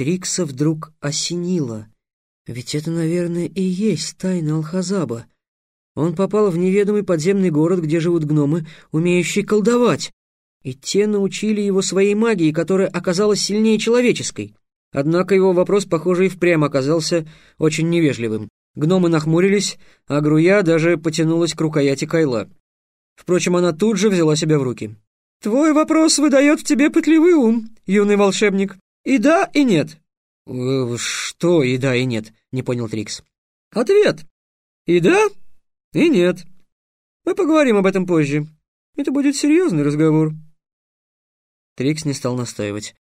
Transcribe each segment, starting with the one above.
Трикса вдруг осенило. Ведь это, наверное, и есть тайна Алхазаба. Он попал в неведомый подземный город, где живут гномы, умеющие колдовать. И те научили его своей магии, которая оказалась сильнее человеческой. Однако его вопрос, похоже, и впрямь оказался очень невежливым. Гномы нахмурились, а Груя даже потянулась к рукояти Кайла. Впрочем, она тут же взяла себя в руки. «Твой вопрос выдает в тебе пытливый ум, юный волшебник. И да, и нет». «Э, «Что и да, и нет?» — не понял Трикс. «Ответ. И да, и нет. Мы поговорим об этом позже. Это будет серьезный разговор». Трикс не стал настаивать.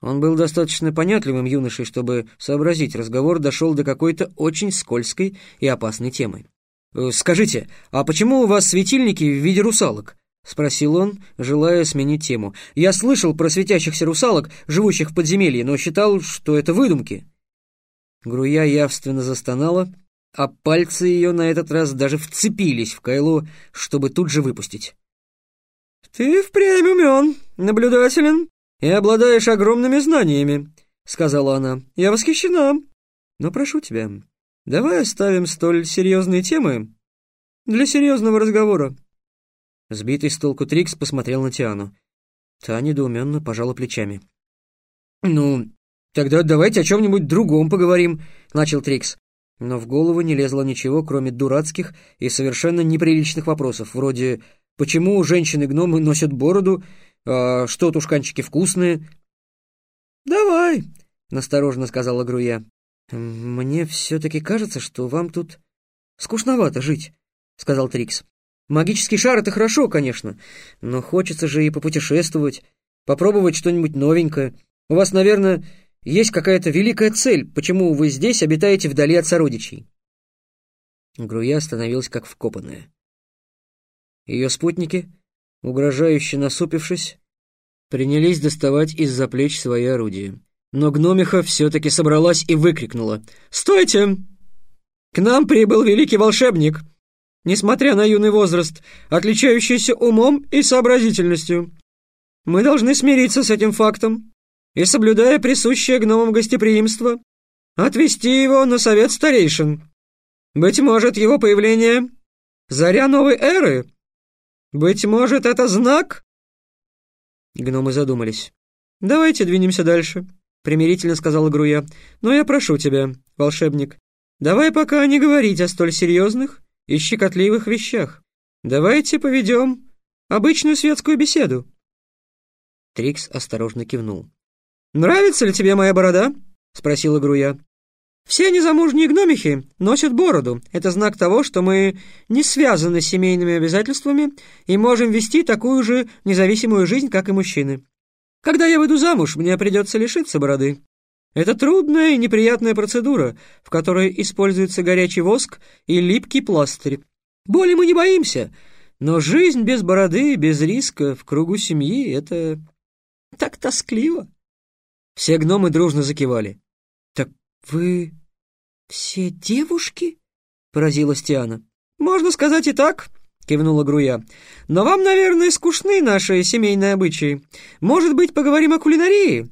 Он был достаточно понятливым юношей, чтобы сообразить, разговор дошел до какой-то очень скользкой и опасной темы. «Э, «Скажите, а почему у вас светильники в виде русалок?» — спросил он, желая сменить тему. «Я слышал про светящихся русалок, живущих в подземелье, но считал, что это выдумки». Груя явственно застонала, а пальцы ее на этот раз даже вцепились в кайло, чтобы тут же выпустить. «Ты впрямь умен, наблюдателен и обладаешь огромными знаниями», — сказала она. «Я восхищена. Но прошу тебя, давай оставим столь серьезные темы для серьезного разговора». Сбитый с толку Трикс посмотрел на Тиану. Та недоуменно пожала плечами. «Ну, тогда давайте о чем-нибудь другом поговорим», — начал Трикс. Но в голову не лезло ничего, кроме дурацких и совершенно неприличных вопросов, вроде Почему женщины-гномы носят бороду? А что тушканчики вкусные?» «Давай», — настороженно сказала Груя. «Мне все-таки кажется, что вам тут скучновато жить», — сказал Трикс. «Магический шар — это хорошо, конечно, но хочется же и попутешествовать, попробовать что-нибудь новенькое. У вас, наверное, есть какая-то великая цель, почему вы здесь обитаете вдали от сородичей». Груя остановилась как вкопанная. Ее спутники, угрожающе насупившись, принялись доставать из-за плеч свои орудия. Но гномиха все-таки собралась и выкрикнула. «Стойте! К нам прибыл великий волшебник, несмотря на юный возраст, отличающийся умом и сообразительностью. Мы должны смириться с этим фактом и, соблюдая присущее гномам гостеприимство, отвести его на совет старейшин. Быть может, его появление — заря новой эры, быть может, это знак?» Гномы задумались. «Давайте двинемся дальше», — примирительно сказала Груя. «Но я прошу тебя, волшебник, давай пока не говорить о столь серьезных и щекотливых вещах. Давайте поведем обычную светскую беседу». Трикс осторожно кивнул. «Нравится ли тебе моя борода?» — спросила Груя. Все незамужние гномихи носят бороду. Это знак того, что мы не связаны с семейными обязательствами и можем вести такую же независимую жизнь, как и мужчины. Когда я выйду замуж, мне придется лишиться бороды. Это трудная и неприятная процедура, в которой используется горячий воск и липкий пластырь. Боли мы не боимся, но жизнь без бороды, без риска, в кругу семьи — это так тоскливо. Все гномы дружно закивали. «Вы все девушки?» — поразилась Тиана. «Можно сказать и так», — кивнула Груя. «Но вам, наверное, скучны наши семейные обычаи. Может быть, поговорим о кулинарии?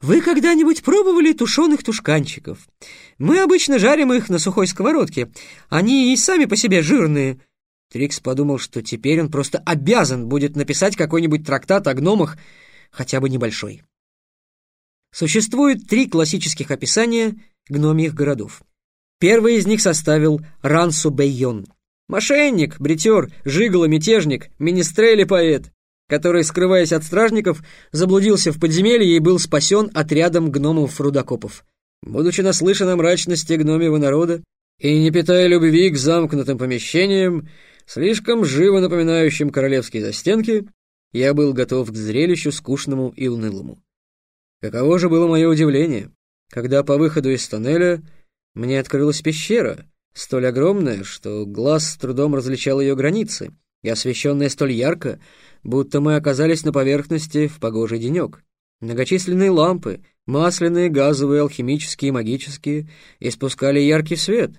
Вы когда-нибудь пробовали тушеных тушканчиков? Мы обычно жарим их на сухой сковородке. Они и сами по себе жирные». Трикс подумал, что теперь он просто обязан будет написать какой-нибудь трактат о гномах, хотя бы небольшой. Существует три классических описания гномьих городов. Первый из них составил Рансу Бейон. Мошенник, бритер, жиголо, мятежник, министрель и поэт, который, скрываясь от стражников, заблудился в подземелье и был спасен отрядом гномов-рудокопов. Будучи наслышан о мрачности гномьего народа и не питая любви к замкнутым помещениям, слишком живо напоминающим королевские застенки, я был готов к зрелищу скучному и унылому. Каково же было мое удивление, когда по выходу из тоннеля мне открылась пещера, столь огромная, что глаз с трудом различал ее границы, и освещенная столь ярко, будто мы оказались на поверхности в погожий денек. Многочисленные лампы, масляные, газовые, алхимические магические, испускали яркий свет,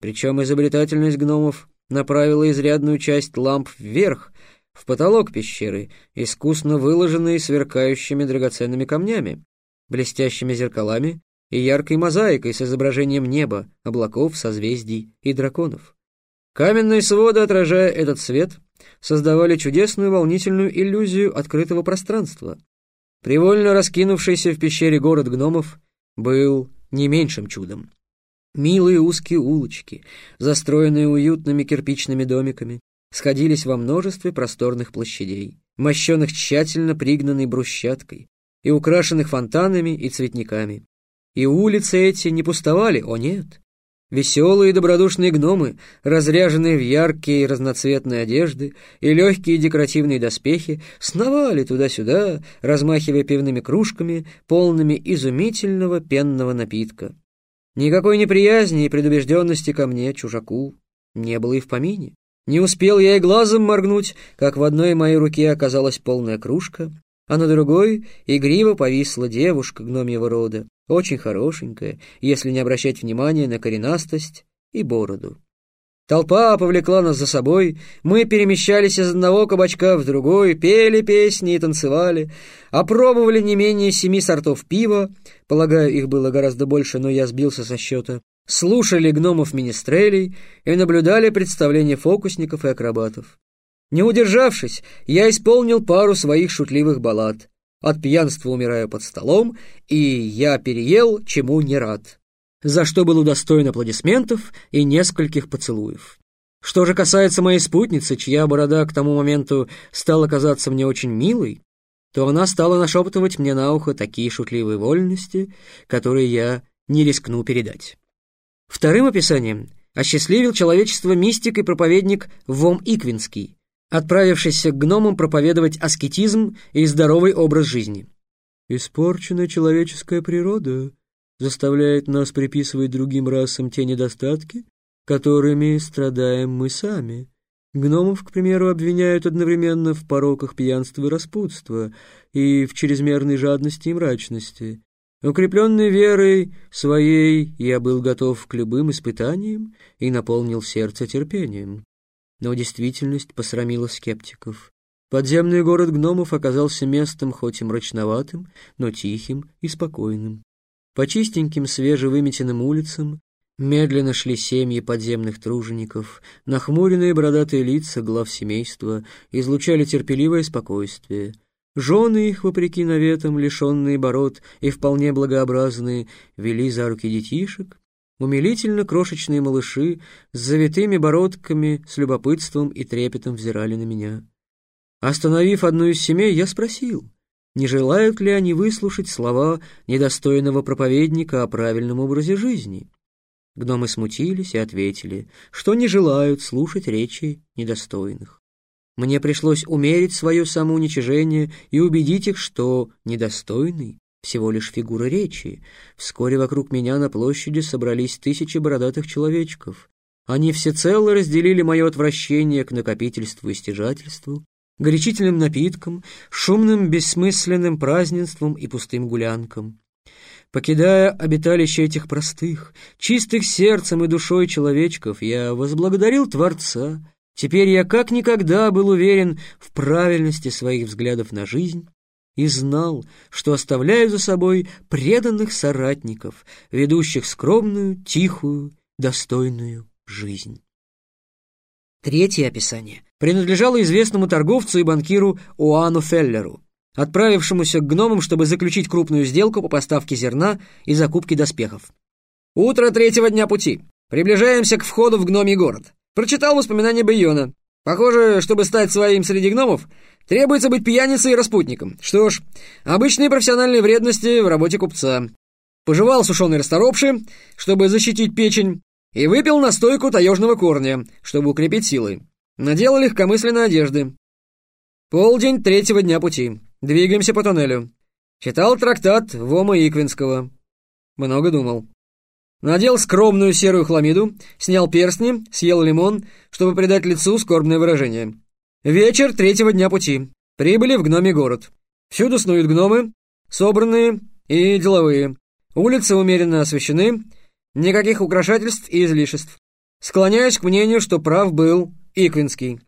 причем изобретательность гномов направила изрядную часть ламп вверх, в потолок пещеры, искусно выложенный сверкающими драгоценными камнями блестящими зеркалами и яркой мозаикой с изображением неба, облаков, созвездий и драконов. Каменные своды, отражая этот свет, создавали чудесную волнительную иллюзию открытого пространства. Привольно раскинувшийся в пещере город гномов был не меньшим чудом. Милые узкие улочки, застроенные уютными кирпичными домиками, сходились во множестве просторных площадей, мощенных тщательно пригнанной брусчаткой и украшенных фонтанами и цветниками. И улицы эти не пустовали, о нет. Веселые и добродушные гномы, разряженные в яркие разноцветные одежды и легкие декоративные доспехи, сновали туда-сюда, размахивая пивными кружками, полными изумительного пенного напитка. Никакой неприязни и предубежденности ко мне, чужаку, не было и в помине. Не успел я и глазом моргнуть, как в одной моей руке оказалась полная кружка, а на другой игриво повисла девушка гномьего рода, очень хорошенькая, если не обращать внимания на коренастость и бороду. Толпа повлекла нас за собой, мы перемещались из одного кабачка в другой, пели песни и танцевали, опробовали не менее семи сортов пива, полагаю, их было гораздо больше, но я сбился со счета, слушали гномов-министрелей и наблюдали представления фокусников и акробатов. Не удержавшись, я исполнил пару своих шутливых баллад. От пьянства умираю под столом, и я переел, чему не рад. За что был удостоен аплодисментов и нескольких поцелуев. Что же касается моей спутницы, чья борода к тому моменту стала казаться мне очень милой, то она стала нашептывать мне на ухо такие шутливые вольности, которые я не рискну передать. Вторым описанием осчастливил человечество мистик и проповедник Вом Иквинский, отправившийся к гномам проповедовать аскетизм и здоровый образ жизни. «Испорченная человеческая природа заставляет нас приписывать другим расам те недостатки, которыми страдаем мы сами. Гномов, к примеру, обвиняют одновременно в пороках пьянства и распутства и в чрезмерной жадности и мрачности. Укрепленный верой своей я был готов к любым испытаниям и наполнил сердце терпением. Но действительность посрамила скептиков. Подземный город гномов оказался местом хоть и мрачноватым, но тихим и спокойным. По чистеньким свежевыметенным улицам медленно шли семьи подземных тружеников, нахмуренные бородатые лица глав семейства излучали терпеливое спокойствие. Жены их, вопреки наветам, лишенные бород и вполне благообразные, вели за руки детишек, Умилительно крошечные малыши с завитыми бородками с любопытством и трепетом взирали на меня. Остановив одну из семей, я спросил, не желают ли они выслушать слова недостойного проповедника о правильном образе жизни. Гномы смутились и ответили, что не желают слушать речи недостойных. Мне пришлось умерить свое самоуничижение и убедить их, что недостойный всего лишь фигура речи. Вскоре вокруг меня на площади собрались тысячи бородатых человечков. Они всецело разделили мое отвращение к накопительству и стяжательству, горячительным напиткам, шумным бессмысленным празднествам и пустым гулянкам. Покидая обиталище этих простых, чистых сердцем и душой человечков, я возблагодарил Творца. Теперь я как никогда был уверен в правильности своих взглядов на жизнь и знал, что оставляю за собой преданных соратников, ведущих скромную, тихую, достойную жизнь. Третье описание принадлежало известному торговцу и банкиру Уану Феллеру, отправившемуся к гномам, чтобы заключить крупную сделку по поставке зерна и закупке доспехов. «Утро третьего дня пути. Приближаемся к входу в гномий город. Прочитал воспоминания Байона. Похоже, чтобы стать своим среди гномов, требуется быть пьяницей и распутником. Что ж, обычные профессиональные вредности в работе купца. Пожевал сушеные расторопши, чтобы защитить печень, и выпил настойку таежного корня, чтобы укрепить силы. Надел легкомысленной одежды. Полдень третьего дня пути. Двигаемся по тоннелю. Читал трактат Вома Иквинского. Много думал. Надел скромную серую хламиду, снял перстни, съел лимон, чтобы придать лицу скорбное выражение. Вечер третьего дня пути. Прибыли в гномий город. Всюду снуют гномы, собранные и деловые. Улицы умеренно освещены, никаких украшательств и излишеств. Склоняюсь к мнению, что прав был Иквинский.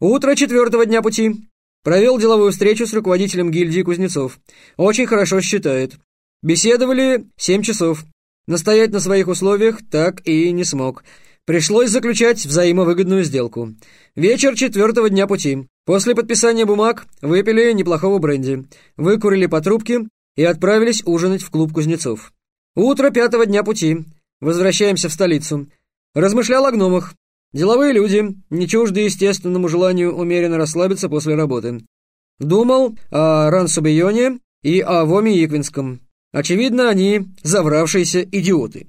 Утро четвертого дня пути. Провел деловую встречу с руководителем гильдии кузнецов. Очень хорошо считает. Беседовали семь часов. Настоять на своих условиях так и не смог. Пришлось заключать взаимовыгодную сделку. Вечер четвертого дня пути. После подписания бумаг выпили неплохого бренди, выкурили по трубке и отправились ужинать в клуб кузнецов. Утро пятого дня пути. Возвращаемся в столицу. Размышлял о гномах. Деловые люди, не чужды естественному желанию умеренно расслабиться после работы. Думал о Рансубионе и о Воме Иквинском. Очевидно, они завравшиеся идиоты.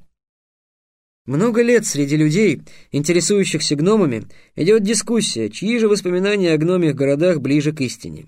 Много лет среди людей, интересующихся гномами, идет дискуссия, чьи же воспоминания о гномих городах ближе к истине.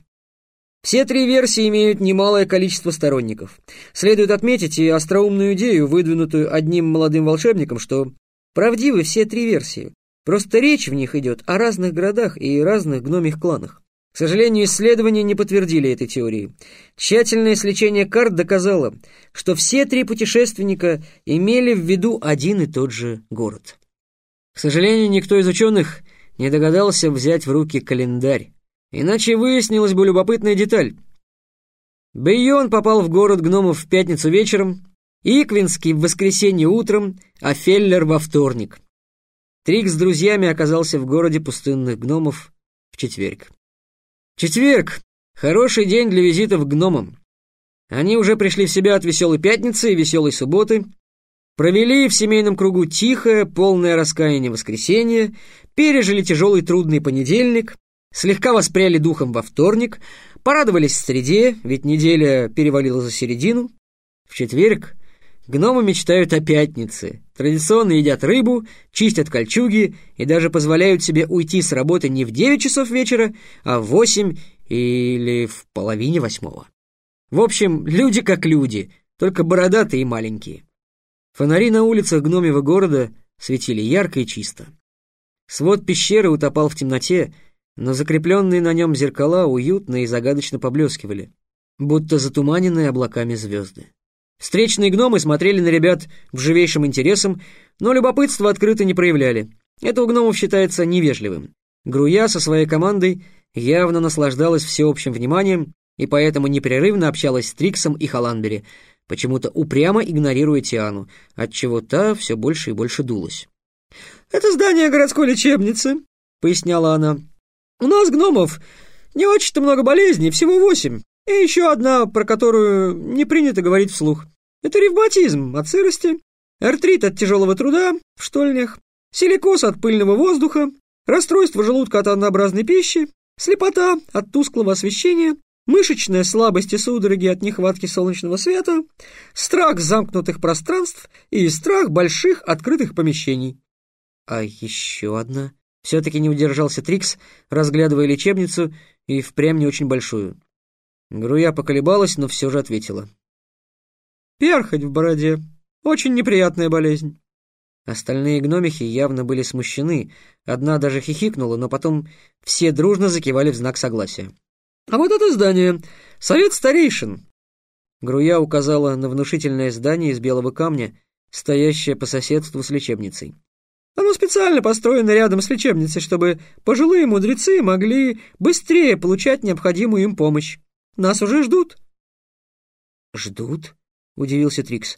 Все три версии имеют немалое количество сторонников. Следует отметить и остроумную идею, выдвинутую одним молодым волшебником, что правдивы все три версии. Просто речь в них идет о разных городах и разных гномих кланах. К сожалению, исследования не подтвердили этой теории. Тщательное сличение карт доказало, что все три путешественника имели в виду один и тот же город. К сожалению, никто из ученых не догадался взять в руки календарь. Иначе выяснилась бы любопытная деталь. Бейон попал в город гномов в пятницу вечером, Иквинский в воскресенье утром, а Феллер во вторник. Трик с друзьями оказался в городе пустынных гномов в четверг. Четверг — хороший день для визитов к гномам. Они уже пришли в себя от веселой пятницы и веселой субботы, провели в семейном кругу тихое, полное раскаяние воскресенье, пережили тяжелый трудный понедельник, слегка воспряли духом во вторник, порадовались в среде, ведь неделя перевалила за середину. В четверг Гномы мечтают о пятнице, традиционно едят рыбу, чистят кольчуги и даже позволяют себе уйти с работы не в 9 часов вечера, а в 8 или в половине восьмого. В общем, люди как люди, только бородатые и маленькие. Фонари на улицах гномьего города светили ярко и чисто. Свод пещеры утопал в темноте, но закрепленные на нем зеркала уютно и загадочно поблескивали, будто затуманенные облаками звезды. Встречные гномы смотрели на ребят в живейшим интересом, но любопытство открыто не проявляли. Это у гномов считается невежливым. Груя со своей командой явно наслаждалась всеобщим вниманием и поэтому непрерывно общалась с Триксом и Халанбери, почему-то упрямо игнорируя Тиану, отчего та все больше и больше дулась. «Это здание городской лечебницы», — поясняла она. «У нас, гномов, не очень-то много болезней, всего восемь. И еще одна, про которую не принято говорить вслух. Это ревматизм от сырости, артрит от тяжелого труда в штольнях, силикоз от пыльного воздуха, расстройство желудка от однообразной пищи, слепота от тусклого освещения, мышечная слабость и судороги от нехватки солнечного света, страх замкнутых пространств и страх больших открытых помещений. А еще одна. Все-таки не удержался Трикс, разглядывая лечебницу и впрямь не очень большую. Груя поколебалась, но все же ответила. Перхоть в бороде. Очень неприятная болезнь. Остальные гномихи явно были смущены. Одна даже хихикнула, но потом все дружно закивали в знак согласия. «А вот это здание! Совет старейшин!» Груя указала на внушительное здание из белого камня, стоящее по соседству с лечебницей. «Оно специально построено рядом с лечебницей, чтобы пожилые мудрецы могли быстрее получать необходимую им помощь. Нас уже ждут». «Ждут?» — удивился Трикс.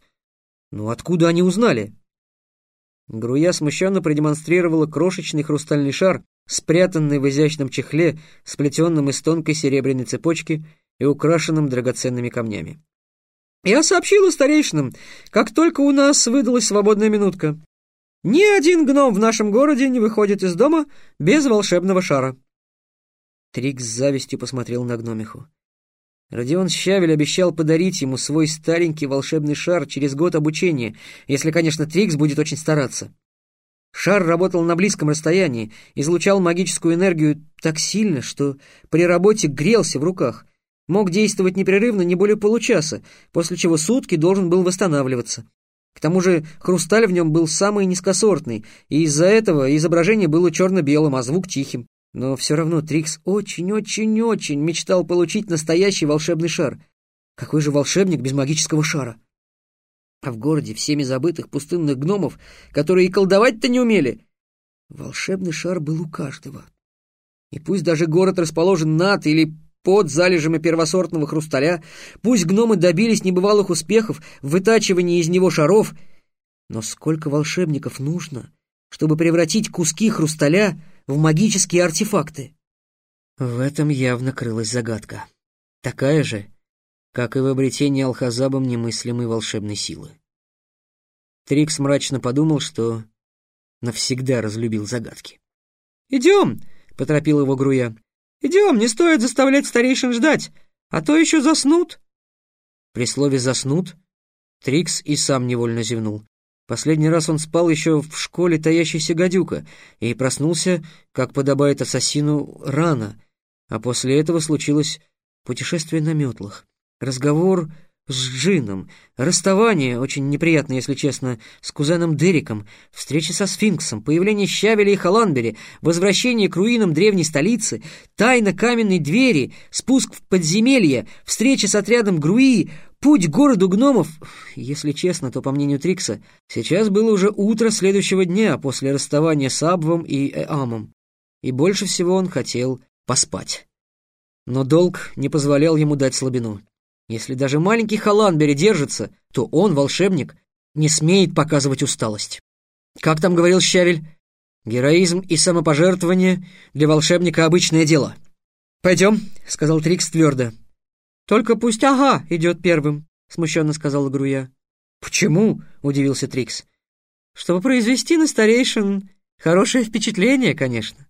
«Ну откуда они узнали?» Груя смущенно продемонстрировала крошечный хрустальный шар, спрятанный в изящном чехле, сплетенном из тонкой серебряной цепочки и украшенным драгоценными камнями. «Я сообщила старейшинам, как только у нас выдалась свободная минутка. Ни один гном в нашем городе не выходит из дома без волшебного шара». Трикс с завистью посмотрел на гномиху. Родион Щавель обещал подарить ему свой старенький волшебный шар через год обучения, если, конечно, Трикс будет очень стараться. Шар работал на близком расстоянии, излучал магическую энергию так сильно, что при работе грелся в руках. Мог действовать непрерывно не более получаса, после чего сутки должен был восстанавливаться. К тому же хрусталь в нем был самый низкосортный, и из-за этого изображение было черно-белым, а звук тихим. Но все равно Трикс очень-очень-очень мечтал получить настоящий волшебный шар. Какой же волшебник без магического шара? А в городе всеми забытых пустынных гномов, которые и колдовать-то не умели, волшебный шар был у каждого. И пусть даже город расположен над или под залежами первосортного хрусталя, пусть гномы добились небывалых успехов в вытачивании из него шаров, но сколько волшебников нужно, чтобы превратить куски хрусталя в магические артефакты? В этом явно крылась загадка. Такая же, как и в обретении Алхазабом немыслимой волшебной силы. Трикс мрачно подумал, что навсегда разлюбил загадки. «Идем!» — поторопил его Груя. «Идем, не стоит заставлять старейшин ждать, а то еще заснут». При слове «заснут» Трикс и сам невольно зевнул. Последний раз он спал еще в школе таящейся гадюка и проснулся, как подобает ассасину, рано, а после этого случилось путешествие на метлах. Разговор с Джином, расставание, очень неприятно, если честно, с кузеном Дериком, встреча со сфинксом, появление Щавеля и Халанбери, возвращение к руинам древней столицы, тайна каменной двери, спуск в подземелье, встреча с отрядом Груи, путь к городу гномов. Если честно, то, по мнению Трикса, сейчас было уже утро следующего дня после расставания с Абвом и Эамом, и больше всего он хотел поспать. Но долг не позволял ему дать слабину. Если даже маленький Халанбери держится, то он, волшебник, не смеет показывать усталость. Как там говорил Щавель, героизм и самопожертвование для волшебника обычное дело. «Пойдем», — сказал Трикс твердо. «Только пусть ага идет первым», — смущенно сказала Груя. «Почему?» — удивился Трикс. «Чтобы произвести на старейшин хорошее впечатление, конечно».